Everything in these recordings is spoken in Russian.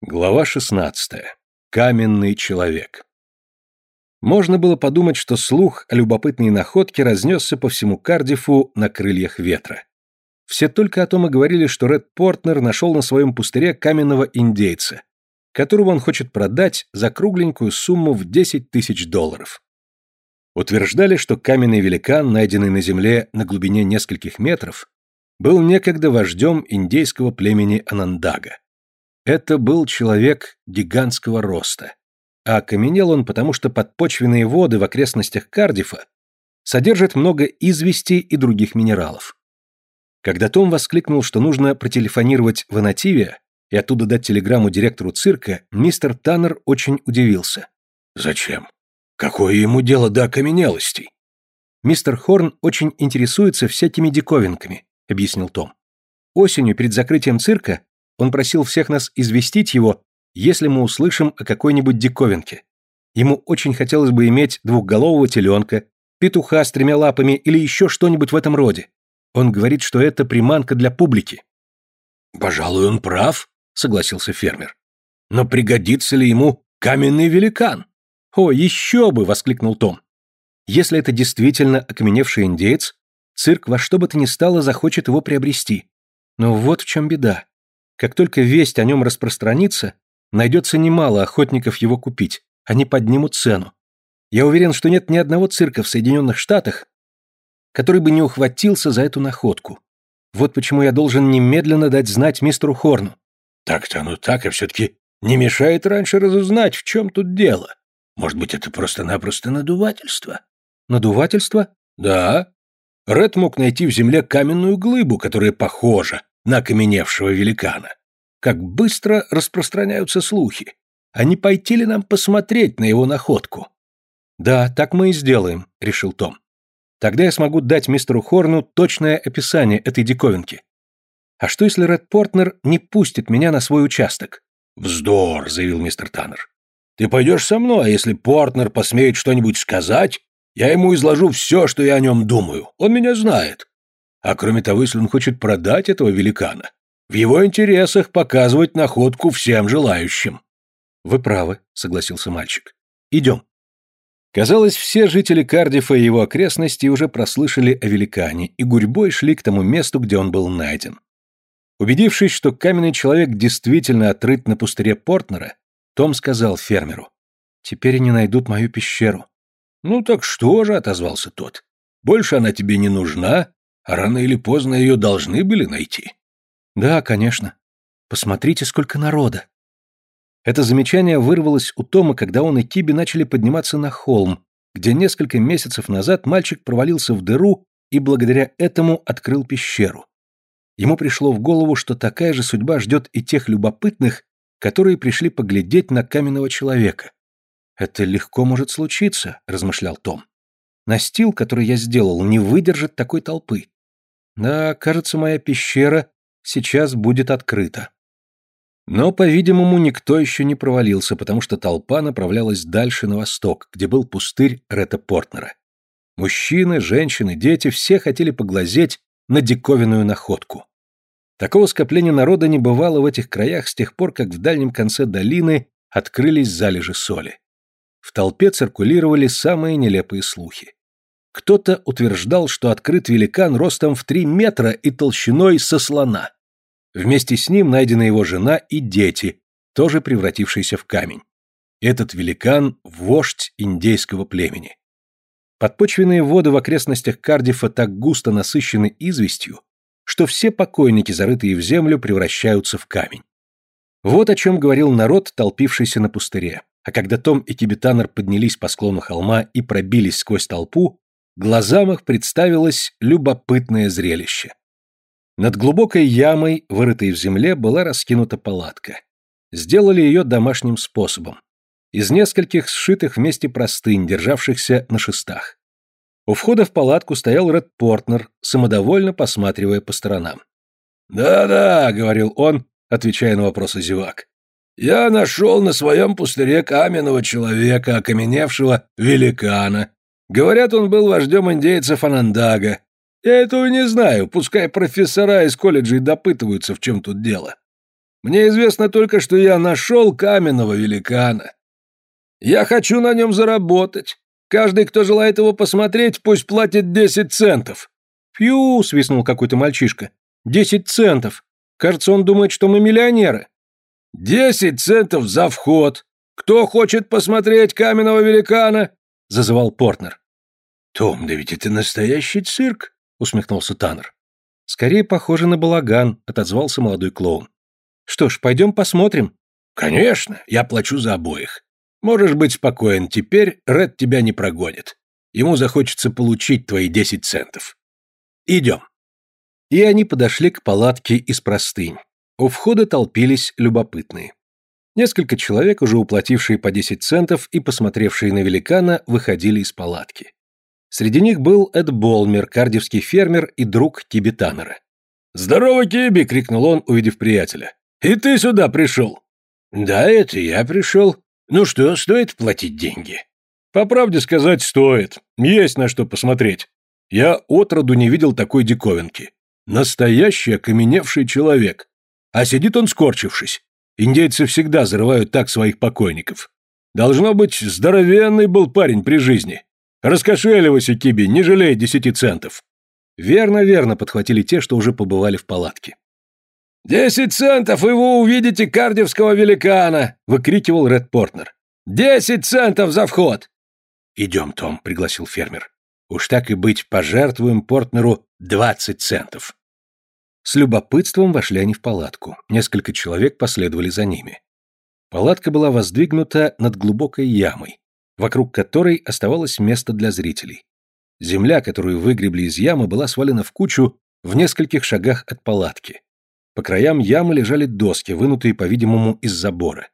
Глава 16. Каменный человек. Можно было подумать, что слух о любопытной находке разнесся по всему Кардифу на крыльях ветра. Все только о том и говорили, что Ред Портнер нашел на своем пустыре каменного индейца, которого он хочет продать за кругленькую сумму в 10 тысяч долларов. Утверждали, что каменный великан, найденный на земле на глубине нескольких метров, был некогда вождем индейского племени Анандага. Это был человек гигантского роста. А окаменел он потому, что подпочвенные воды в окрестностях Кардифа содержат много извести и других минералов. Когда Том воскликнул, что нужно протелефонировать в Анативе и оттуда дать телеграмму директору цирка, мистер Таннер очень удивился. «Зачем? Какое ему дело до окаменелостей?» «Мистер Хорн очень интересуется всякими диковинками», — объяснил Том. «Осенью перед закрытием цирка он просил всех нас известить его, если мы услышим о какой-нибудь диковинке. Ему очень хотелось бы иметь двухголового теленка, петуха с тремя лапами или еще что-нибудь в этом роде. Он говорит, что это приманка для публики. «Пожалуй, он прав», — согласился фермер. «Но пригодится ли ему каменный великан?» «О, еще бы!» — воскликнул Том. «Если это действительно окаменевший индеец, цирк во что бы то ни стало захочет его приобрести. Но вот в чем беда. Как только весть о нем распространится, найдется немало охотников его купить, они поднимут цену. Я уверен, что нет ни одного цирка в Соединенных Штатах, который бы не ухватился за эту находку. Вот почему я должен немедленно дать знать мистеру Хорну. Так-то ну так, а все-таки не мешает раньше разузнать, в чем тут дело. Может быть, это просто-напросто надувательство? Надувательство? Да. Ред мог найти в земле каменную глыбу, которая похожа на окаменевшего великана. Как быстро распространяются слухи. А не пойти ли нам посмотреть на его находку? Да, так мы и сделаем, решил Том. Тогда я смогу дать мистеру Хорну точное описание этой диковинки. А что если Ред Портнер не пустит меня на свой участок? Вздор, заявил мистер Таннер. Ты пойдешь со мной, а если Портнер посмеет что-нибудь сказать, я ему изложу все, что я о нем думаю. Он меня знает. А кроме того, если он хочет продать этого великана, в его интересах показывать находку всем желающим. Вы правы, согласился мальчик. Идем. Казалось, все жители Кардифа и его окрестностей уже прослышали о великане и гурьбой шли к тому месту, где он был найден. Убедившись, что каменный человек действительно отрыт на пустыре Портнера, том сказал фермеру, «Теперь они найдут мою пещеру». «Ну так что же», — отозвался тот, «больше она тебе не нужна, рано или поздно ее должны были найти. Да, конечно. Посмотрите, сколько народа. Это замечание вырвалось у Тома, когда он и Киби начали подниматься на холм, где несколько месяцев назад мальчик провалился в дыру и благодаря этому открыл пещеру. Ему пришло в голову, что такая же судьба ждет и тех любопытных, которые пришли поглядеть на каменного человека. «Это легко может случиться», — размышлял Том. «Настил, который я сделал, не выдержит такой толпы. Да, кажется, моя пещера сейчас будет открыта. Но, по-видимому, никто еще не провалился, потому что толпа направлялась дальше на восток, где был пустырь Ретта Портнера. Мужчины, женщины, дети все хотели поглазеть на диковинную находку. Такого скопления народа не бывало в этих краях с тех пор, как в дальнем конце долины открылись залежи соли. В толпе циркулировали самые нелепые слухи. Кто-то утверждал, что открыт великан ростом в три метра и толщиной со слона. Вместе с ним найдена его жена и дети, тоже превратившиеся в камень. Этот великан – вождь индейского племени. Подпочвенные воды в окрестностях Кардифа так густо насыщены известью, что все покойники, зарытые в землю, превращаются в камень. Вот о чем говорил народ, толпившийся на пустыре. А когда Том и Кибетанер поднялись по склону холма и пробились сквозь толпу, глазам их представилось любопытное зрелище. Над глубокой ямой, вырытой в земле, была раскинута палатка. Сделали ее домашним способом. Из нескольких сшитых вместе простынь, державшихся на шестах. У входа в палатку стоял Ред Портнер, самодовольно посматривая по сторонам. «Да-да», — говорил он, отвечая на вопросы зевак. «Я нашел на своем пустыре каменного человека, окаменевшего великана, Говорят, он был вождем индейцев Анандага. Я этого не знаю, пускай профессора из колледжей допытываются, в чем тут дело. Мне известно только, что я нашел каменного великана. Я хочу на нем заработать. Каждый, кто желает его посмотреть, пусть платит десять центов». «Фью!» — свистнул какой-то мальчишка. «Десять центов! Кажется, он думает, что мы миллионеры». «Десять центов за вход! Кто хочет посмотреть каменного великана?» — зазывал Портнер. «Том, да ведь это настоящий цирк!» — усмехнулся Таннер. «Скорее похоже на балаган», — отозвался молодой клоун. «Что ж, пойдем посмотрим». «Конечно, я плачу за обоих. Можешь быть спокоен, теперь Ред тебя не прогонит. Ему захочется получить твои десять центов. Идем». И они подошли к палатке из простынь. У входа толпились любопытные. Несколько человек, уже уплатившие по 10 центов и посмотревшие на великана, выходили из палатки. Среди них был Эд Болмер, кардивский фермер и друг Киби Таннера. «Здорово, Киби!» — крикнул он, увидев приятеля. «И ты сюда пришел?» «Да, это я пришел. Ну что, стоит платить деньги?» «По правде сказать, стоит. Есть на что посмотреть. Я отроду не видел такой диковинки. Настоящий окаменевший человек. А сидит он скорчившись. Индейцы всегда зарывают так своих покойников. Должно быть, здоровенный был парень при жизни. Раскошеливайся, Киби, не жалей десяти центов. Верно, верно, подхватили те, что уже побывали в палатке. «Десять центов, и вы увидите кардевского великана!» — выкрикивал Ред Портнер. «Десять центов за вход!» «Идем, Том», — пригласил фермер. «Уж так и быть, пожертвуем Портнеру двадцать центов». С любопытством вошли они в палатку. Несколько человек последовали за ними. Палатка была воздвигнута над глубокой ямой, вокруг которой оставалось место для зрителей. Земля, которую выгребли из ямы, была свалена в кучу в нескольких шагах от палатки. По краям ямы лежали доски, вынутые, по-видимому, из забора.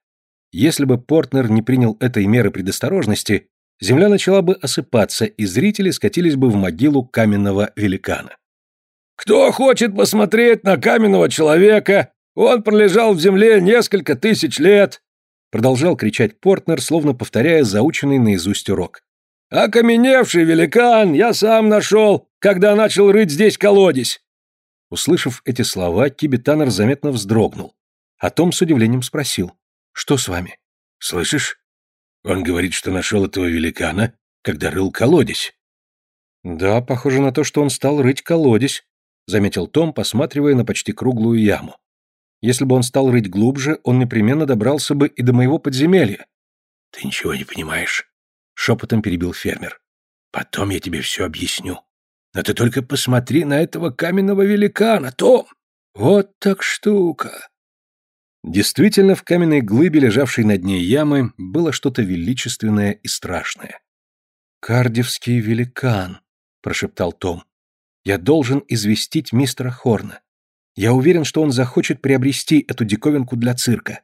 Если бы Портнер не принял этой меры предосторожности, земля начала бы осыпаться, и зрители скатились бы в могилу каменного великана. «Кто хочет посмотреть на каменного человека? Он пролежал в земле несколько тысяч лет!» Продолжал кричать Портнер, словно повторяя заученный наизусть урок. «Окаменевший великан я сам нашел, когда начал рыть здесь колодец!» Услышав эти слова, Киби заметно вздрогнул. А Том с удивлением спросил. «Что с вами?» «Слышишь? Он говорит, что нашел этого великана, когда рыл колодец». «Да, похоже на то, что он стал рыть колодец», — заметил Том, посматривая на почти круглую яму. «Если бы он стал рыть глубже, он непременно добрался бы и до моего подземелья». «Ты ничего не понимаешь», — шепотом перебил фермер. «Потом я тебе все объясню. Но ты только посмотри на этого каменного великана, Том! Вот так штука!» Действительно, в каменной глыбе, лежавшей на дне ямы, было что-то величественное и страшное. «Кардевский великан», — прошептал Том. Я должен известить мистера Хорна. Я уверен, что он захочет приобрести эту диковинку для цирка.